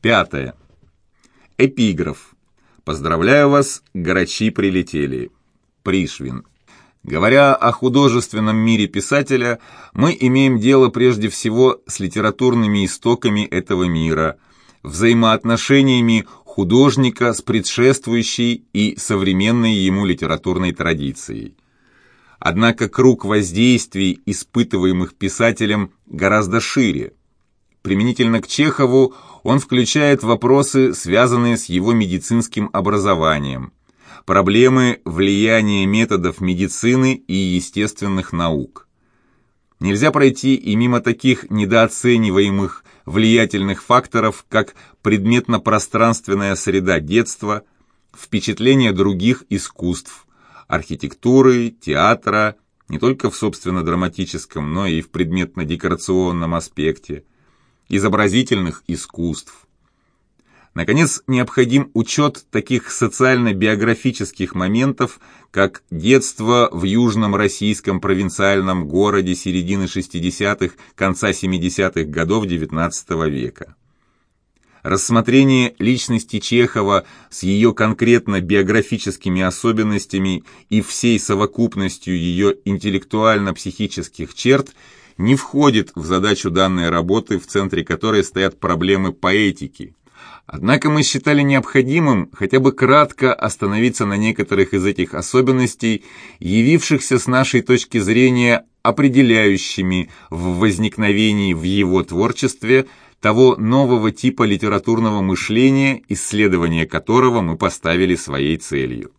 Пятое. Эпиграф. Поздравляю вас, грачи прилетели. Пришвин. Говоря о художественном мире писателя, мы имеем дело прежде всего с литературными истоками этого мира, взаимоотношениями художника с предшествующей и современной ему литературной традицией. Однако круг воздействий, испытываемых писателем, гораздо шире. Применительно к Чехову он включает вопросы, связанные с его медицинским образованием, проблемы влияния методов медицины и естественных наук. Нельзя пройти и мимо таких недооцениваемых влиятельных факторов, как предметно-пространственная среда детства, впечатление других искусств, архитектуры, театра, не только в собственно драматическом, но и в предметно-декорационном аспекте, изобразительных искусств. Наконец, необходим учет таких социально-биографических моментов, как детство в южном российском провинциальном городе середины 60-х, конца 70-х годов XIX века. Рассмотрение личности Чехова с ее конкретно биографическими особенностями и всей совокупностью ее интеллектуально-психических черт не входит в задачу данной работы, в центре которой стоят проблемы поэтики. Однако мы считали необходимым хотя бы кратко остановиться на некоторых из этих особенностей, явившихся с нашей точки зрения определяющими в возникновении в его творчестве – того нового типа литературного мышления, исследование которого мы поставили своей целью.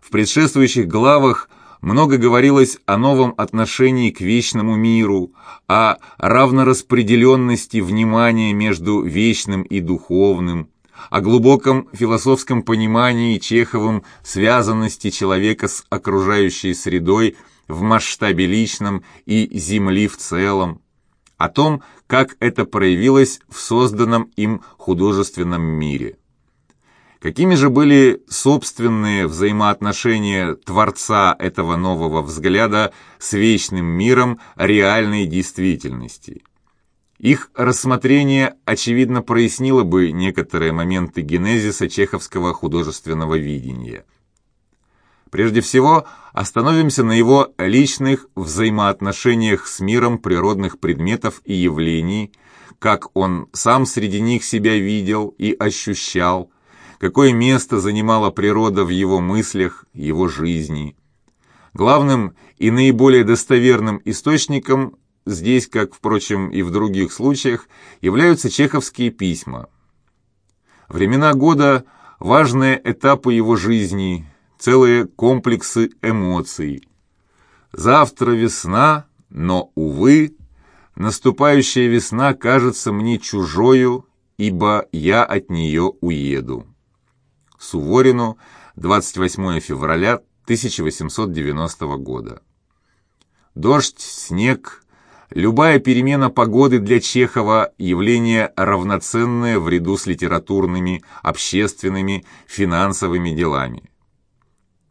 В предшествующих главах много говорилось о новом отношении к вечному миру, о равнораспределенности внимания между вечным и духовным, о глубоком философском понимании Чеховым связанности человека с окружающей средой в масштабе личном и Земли в целом, о том, как это проявилось в созданном им художественном мире. Какими же были собственные взаимоотношения Творца этого нового взгляда с вечным миром реальной действительности? Их рассмотрение, очевидно, прояснило бы некоторые моменты генезиса чеховского художественного видения – Прежде всего, остановимся на его личных взаимоотношениях с миром природных предметов и явлений, как он сам среди них себя видел и ощущал, какое место занимала природа в его мыслях, его жизни. Главным и наиболее достоверным источником здесь, как, впрочем, и в других случаях, являются чеховские письма. Времена года – важные этапы его жизни – целые комплексы эмоций. Завтра весна, но, увы, наступающая весна кажется мне чужою, ибо я от нее уеду. Суворину, 28 февраля 1890 года. Дождь, снег, любая перемена погоды для Чехова – явление равноценное в ряду с литературными, общественными, финансовыми делами.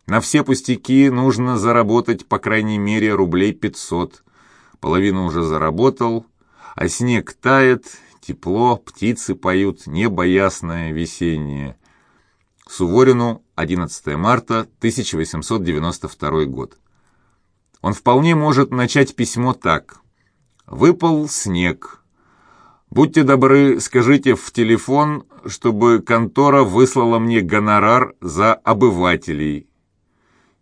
На все пустяки нужно заработать по крайней мере рублей 500. Половину уже заработал, а снег тает, тепло, птицы поют, небо ясное, весеннее. Суворину, 11 марта 1892 год. Он вполне может начать письмо так. «Выпал снег. Будьте добры, скажите в телефон, чтобы контора выслала мне гонорар за обывателей».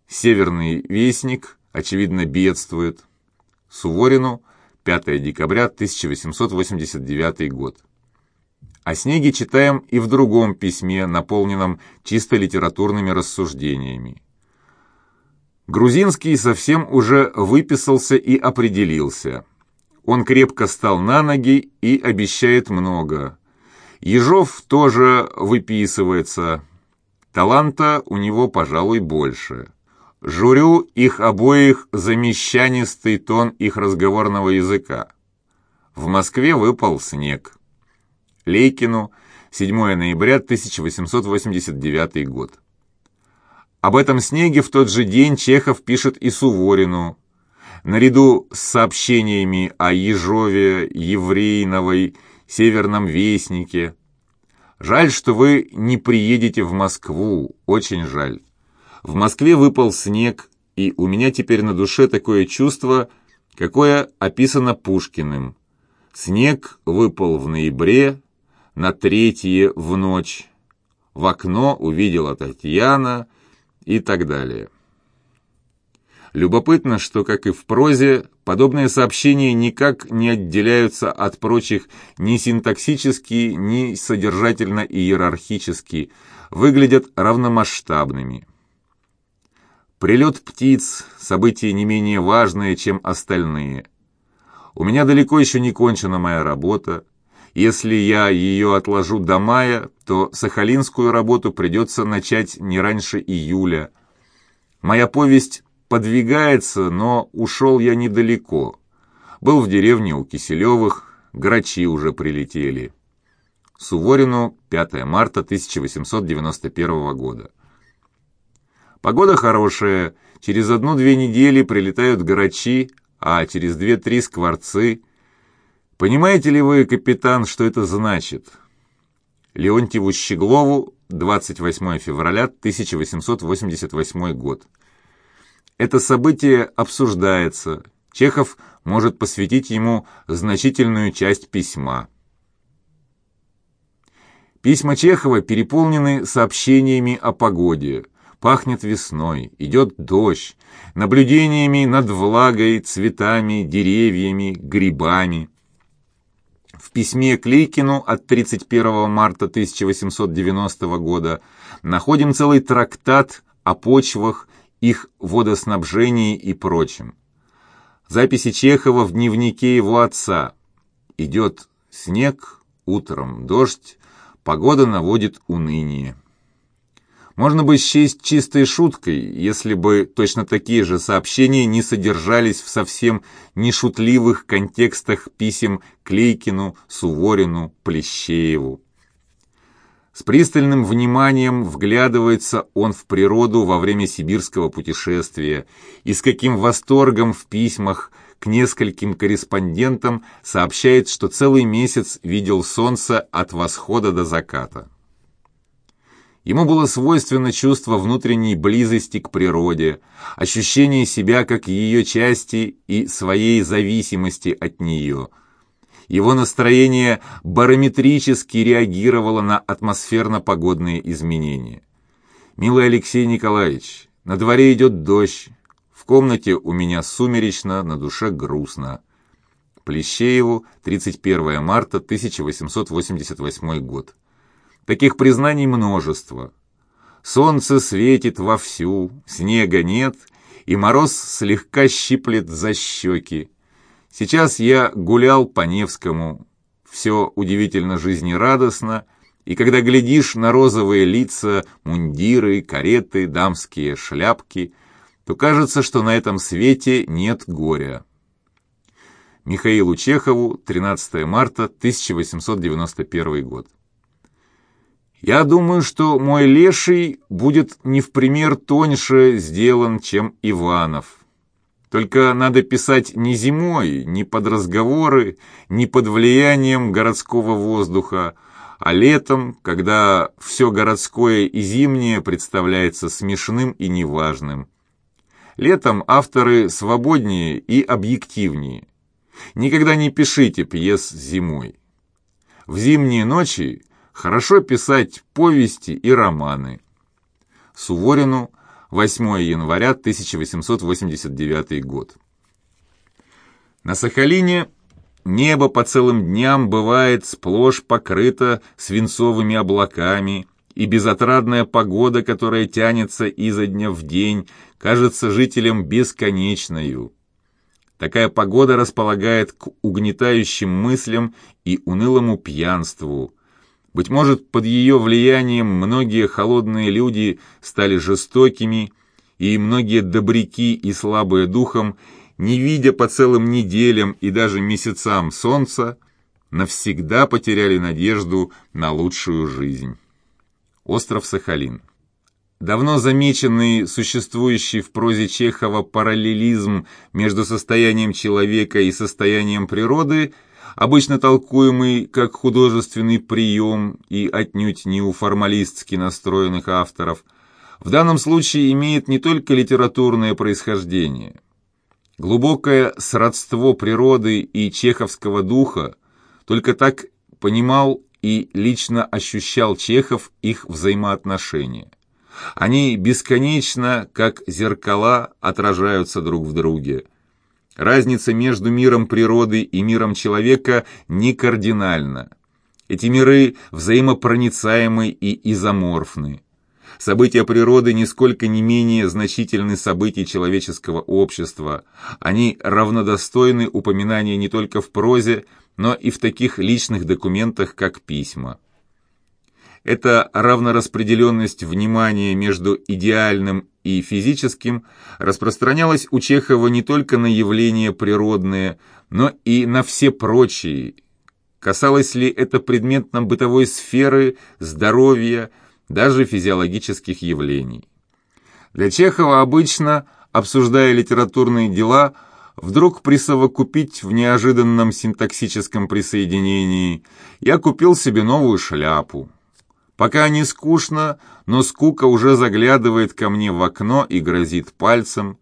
Северный вестник, очевидно, бедствует. Суворину, 5 декабря 1889 год. О снеге читаем и в другом письме, наполненном чисто литературными рассуждениями. Грузинский совсем уже выписался и определился. Он крепко стал на ноги и обещает много. Ежов тоже выписывается. Таланта у него, пожалуй, больше. Журю их обоих за мещанистый тон их разговорного языка. В Москве выпал снег. Лейкину, 7 ноября 1889 год. Об этом снеге в тот же день Чехов пишет и Суворину. Наряду с сообщениями о Ежове, Еврейновой, Северном Вестнике, Жаль, что вы не приедете в Москву, очень жаль. В Москве выпал снег, и у меня теперь на душе такое чувство, какое описано Пушкиным. Снег выпал в ноябре, на третье в ночь. В окно увидела Татьяна и так далее. Любопытно, что, как и в прозе, подобные сообщения никак не отделяются от прочих ни синтаксически, ни содержательно-иерархически, выглядят равномасштабными. Прилет птиц – событие не менее важное, чем остальные. У меня далеко еще не кончена моя работа. Если я ее отложу до мая, то сахалинскую работу придется начать не раньше июля. Моя повесть подвигается, но ушел я недалеко. Был в деревне у Киселевых, грачи уже прилетели. Суворину, 5 марта 1891 года. Погода хорошая, через одну-две недели прилетают грачи, а через две-три скворцы. Понимаете ли вы, капитан, что это значит? Леонтьеву Щеглову, 28 февраля 1888 год. Это событие обсуждается. Чехов может посвятить ему значительную часть письма. Письма Чехова переполнены сообщениями о погоде. Пахнет весной, идет дождь, наблюдениями над влагой, цветами, деревьями, грибами. Письме Клейкину от 31 марта 1890 года находим целый трактат о почвах их водоснабжении и прочем. Записи Чехова в дневнике его отца. Идет снег, утром дождь, погода наводит уныние. Можно бы счесть чистой шуткой, если бы точно такие же сообщения не содержались в совсем нешутливых контекстах писем Клейкину, Суворину, Плещееву. С пристальным вниманием вглядывается он в природу во время сибирского путешествия и с каким восторгом в письмах к нескольким корреспондентам сообщает, что целый месяц видел солнце от восхода до заката. Ему было свойственно чувство внутренней близости к природе, ощущение себя как ее части и своей зависимости от нее – его настроение барометрически реагировало на атмосферно-погодные изменения. «Милый Алексей Николаевич, на дворе идет дождь, в комнате у меня сумеречно, на душе грустно». Плещееву, 31 марта 1888 год. Таких признаний множество. Солнце светит вовсю, снега нет, и мороз слегка щиплет за щеки. Сейчас я гулял по Невскому. Все удивительно жизнерадостно, и когда глядишь на розовые лица, мундиры, кареты, дамские шляпки, то кажется, что на этом свете нет горя. Михаилу Чехову, 13 марта 1891 год. Я думаю, что мой леший будет не в пример тоньше сделан, чем Иванов. Только надо писать не зимой, не под разговоры, не под влиянием городского воздуха, а летом, когда все городское и зимнее представляется смешным и неважным. Летом авторы свободнее и объективнее. Никогда не пишите пьес зимой. В зимние ночи хорошо писать повести и романы. Суворину – 8 января 1889 год. На Сахалине небо по целым дням бывает сплошь покрыто свинцовыми облаками, и безотрадная погода, которая тянется изо дня в день, кажется жителям бесконечною. Такая погода располагает к угнетающим мыслям и унылому пьянству, быть может, под ее влиянием многие холодные люди стали жестокими, и многие добряки и слабые духом, не видя по целым неделям и даже месяцам солнца, навсегда потеряли надежду на лучшую жизнь. Остров Сахалин. Давно замеченный существующий в прозе Чехова параллелизм между состоянием человека и состоянием природы обычно толкуемый как художественный прием и отнюдь не у формалистски настроенных авторов, в данном случае имеет не только литературное происхождение. Глубокое сродство природы и чеховского духа только так понимал и лично ощущал Чехов их взаимоотношения. Они бесконечно, как зеркала, отражаются друг в друге. Разница между миром природы и миром человека не кардинальна. Эти миры взаимопроницаемы и изоморфны. События природы нисколько не менее значительны событий человеческого общества. Они равнодостойны упоминания не только в прозе, но и в таких личных документах, как письма. Эта равнораспределенность внимания между идеальным и физическим распространялась у Чехова не только на явления природные, но и на все прочие. Касалось ли это предметно-бытовой сферы, здоровья, даже физиологических явлений. Для Чехова обычно, обсуждая литературные дела, вдруг присовокупить в неожиданном синтаксическом присоединении «я купил себе новую шляпу». Пока не скучно, но скука уже заглядывает ко мне в окно и грозит пальцем.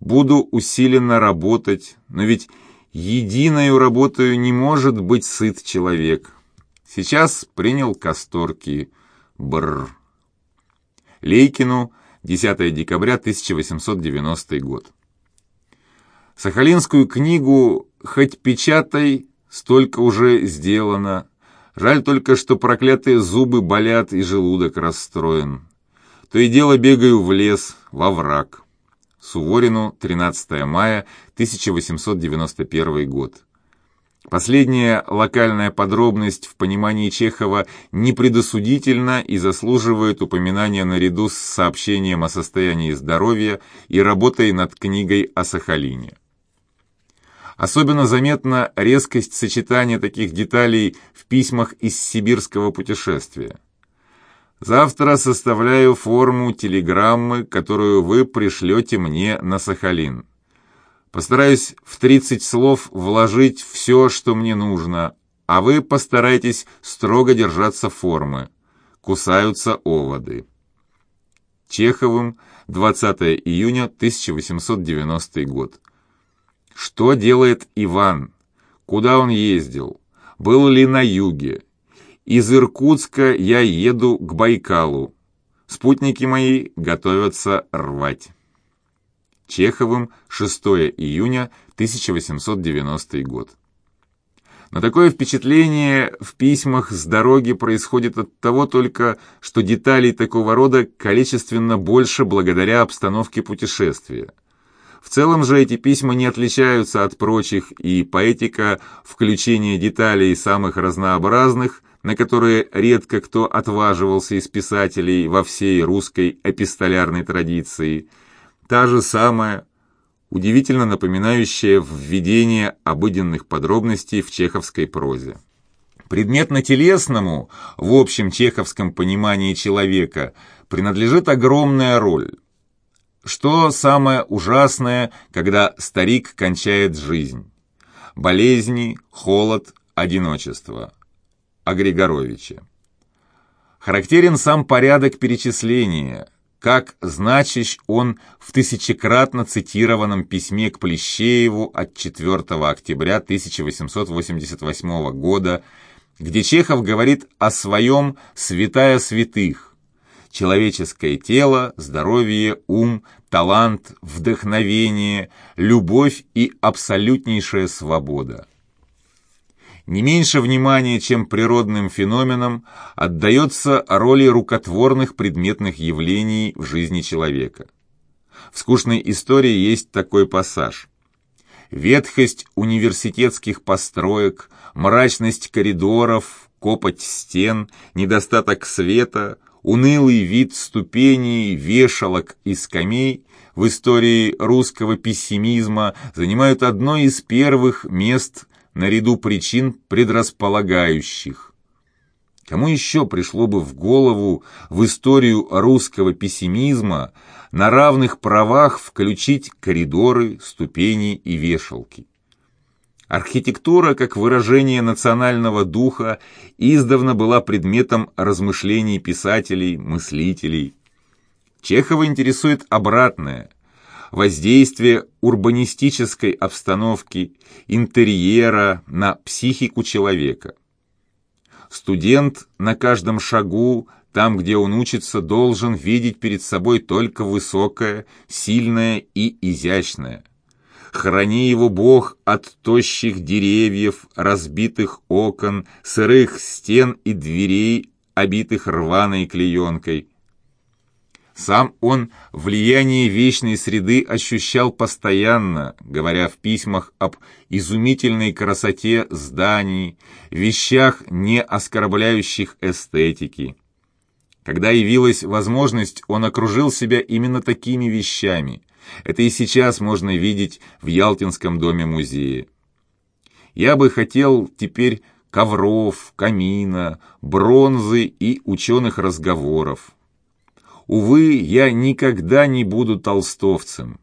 Буду усиленно работать, но ведь единою работаю не может быть сыт человек. Сейчас принял касторки. Бррр. Лейкину, 10 декабря 1890 год. Сахалинскую книгу «Хоть печатай» столько уже сделано, Жаль только, что проклятые зубы болят и желудок расстроен. То и дело бегаю в лес, во враг. Суворину, 13 мая 1891 год. Последняя локальная подробность в понимании Чехова непредосудительна и заслуживает упоминания наряду с сообщением о состоянии здоровья и работой над книгой о Сахалине. Особенно заметна резкость сочетания таких деталей в письмах из сибирского путешествия. Завтра составляю форму телеграммы, которую вы пришлете мне на Сахалин. Постараюсь в 30 слов вложить все, что мне нужно, а вы постарайтесь строго держаться формы. Кусаются оводы. Чеховым, 20 июня 1890 год. Что делает Иван? Куда он ездил? Был ли на юге? Из Иркутска я еду к Байкалу. Спутники мои готовятся рвать. Чеховым, 6 июня 1890 год. Но такое впечатление в письмах с дороги происходит от того только, что деталей такого рода количественно больше благодаря обстановке путешествия. В целом же эти письма не отличаются от прочих, и поэтика включения деталей самых разнообразных, на которые редко кто отваживался из писателей во всей русской эпистолярной традиции, та же самая, удивительно напоминающая введение обыденных подробностей в чеховской прозе. Предметно-телесному, в общем чеховском понимании человека, принадлежит огромная роль. Что самое ужасное, когда старик кончает жизнь? Болезни, холод, одиночество. О Григоровиче. Характерен сам порядок перечисления, как значащ он в тысячекратно цитированном письме к Плещееву от 4 октября 1888 года, где Чехов говорит о своем «святая святых», человеческое тело, здоровье, ум, талант, вдохновение, любовь и абсолютнейшая свобода. Не меньше внимания, чем природным феноменам, отдается роли рукотворных предметных явлений в жизни человека. В скучной истории есть такой пассаж. Ветхость университетских построек, мрачность коридоров, копоть стен, недостаток света, унылый вид ступеней, вешалок и скамей в истории русского пессимизма занимают одно из первых мест наряду причин предрасполагающих. Кому еще пришло бы в голову в историю русского пессимизма на равных правах включить коридоры, ступени и вешалки? Архитектура, как выражение национального духа, издавна была предметом размышлений писателей, мыслителей. Чехова интересует обратное – воздействие урбанистической обстановки, интерьера на психику человека. Студент на каждом шагу, там, где он учится, должен видеть перед собой только высокое, сильное и изящное. Храни его Бог от тощих деревьев, разбитых окон, сырых стен и дверей, обитых рваной клеенкой. Сам он влияние вечной среды ощущал постоянно, говоря в письмах об изумительной красоте зданий, вещах, не оскорбляющих эстетики. Когда явилась возможность, он окружил себя именно такими вещами. Это и сейчас можно видеть в Ялтинском доме-музее. Я бы хотел теперь ковров, камина, бронзы и ученых разговоров. Увы, я никогда не буду толстовцем.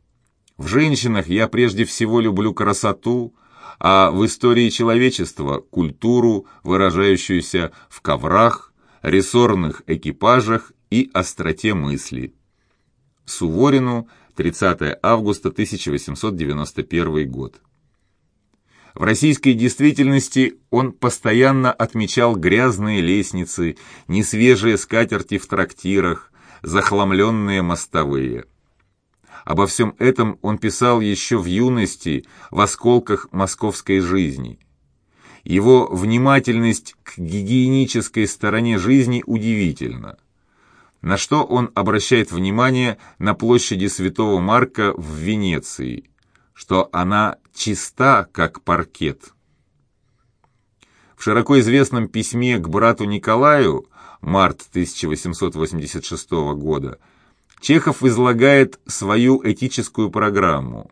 В женщинах я прежде всего люблю красоту, а в истории человечества – культуру, выражающуюся в коврах, рессорных экипажах и остроте мысли. Суворину, 30 августа 1891 год. В российской действительности он постоянно отмечал грязные лестницы, несвежие скатерти в трактирах, захламленные мостовые. Обо всем этом он писал еще в юности в осколках московской жизни. Его внимательность к гигиенической стороне жизни удивительна. На что он обращает внимание на площади Святого Марка в Венеции, что она чиста, как паркет. В широко известном письме к брату Николаю март 1886 года, Чехов излагает свою этическую программу.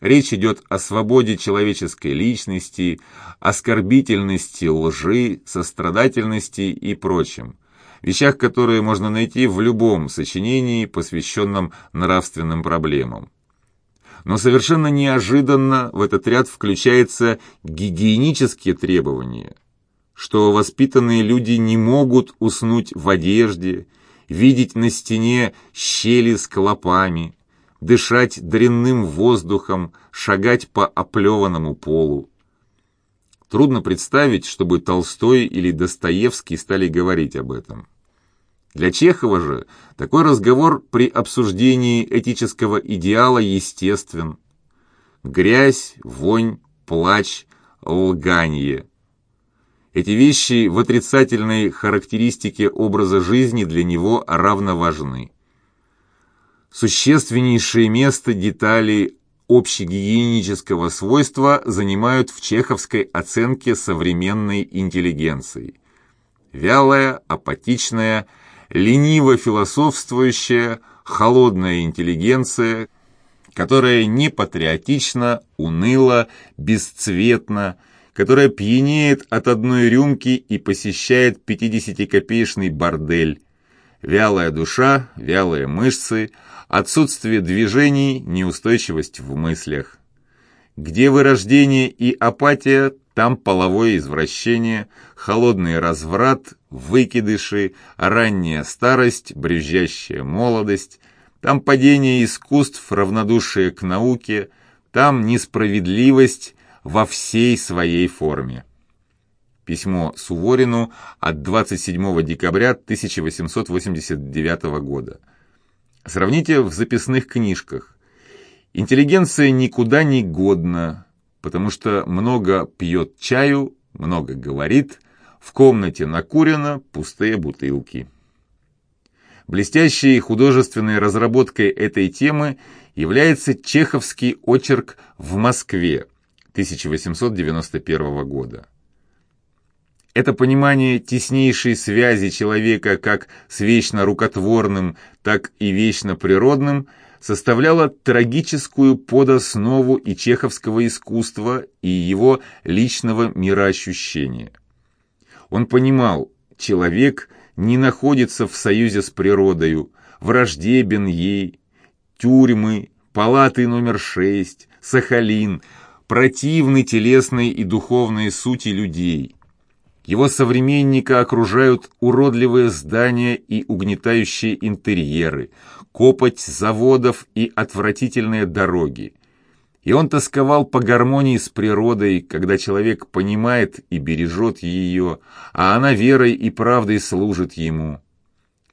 Речь идет о свободе человеческой личности, оскорбительности лжи, сострадательности и прочем. Вещах, которые можно найти в любом сочинении, посвященном нравственным проблемам. Но совершенно неожиданно в этот ряд включаются гигиенические требования – что воспитанные люди не могут уснуть в одежде, видеть на стене щели с клопами, дышать дрянным воздухом, шагать по оплеванному полу. Трудно представить, чтобы Толстой или Достоевский стали говорить об этом. Для Чехова же такой разговор при обсуждении этического идеала естествен. Грязь, вонь, плач, лганье – эти вещи в отрицательной характеристике образа жизни для него равно важны. Существеннейшее место детали общегигиенического свойства занимают в чеховской оценке современной интеллигенции. Вялая, апатичная, лениво философствующая, холодная интеллигенция, которая не патриотична, уныла, бесцветна, которая пьянеет от одной рюмки и посещает 50-копеечный бордель. Вялая душа, вялые мышцы, отсутствие движений, неустойчивость в мыслях. Где вырождение и апатия, там половое извращение, холодный разврат, выкидыши, ранняя старость, брюзжащая молодость, там падение искусств, равнодушие к науке, там несправедливость, во всей своей форме. Письмо Суворину от 27 декабря 1889 года. Сравните в записных книжках. Интеллигенция никуда не годна, потому что много пьет чаю, много говорит, в комнате накурено, пустые бутылки. Блестящей художественной разработкой этой темы является чеховский очерк «В Москве», 1891 года. Это понимание теснейшей связи человека как с вечно рукотворным, так и вечно природным составляло трагическую подоснову и чеховского искусства, и его личного мироощущения. Он понимал, человек не находится в союзе с природою, враждебен ей, тюрьмы, палаты номер 6, Сахалин – противны телесной и духовной сути людей. Его современника окружают уродливые здания и угнетающие интерьеры, копоть заводов и отвратительные дороги. И он тосковал по гармонии с природой, когда человек понимает и бережет ее, а она верой и правдой служит ему.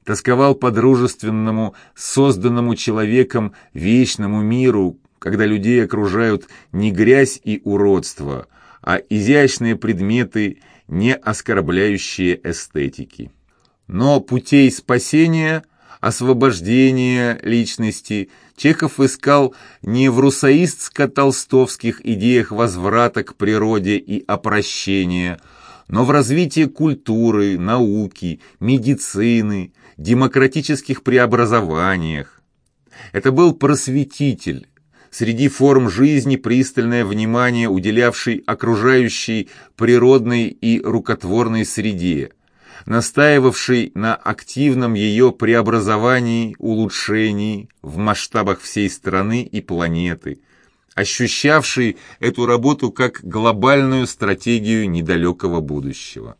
Тосковал по дружественному, созданному человеком вечному миру, когда людей окружают не грязь и уродство, а изящные предметы, не оскорбляющие эстетики. Но путей спасения, освобождения личности Чехов искал не в русаистско-толстовских идеях возврата к природе и опрощения, но в развитии культуры, науки, медицины, демократических преобразованиях. Это был просветитель, среди форм жизни пристальное внимание уделявший окружающей природной и рукотворной среде, настаивавший на активном ее преобразовании, улучшении в масштабах всей страны и планеты, ощущавший эту работу как глобальную стратегию недалекого будущего.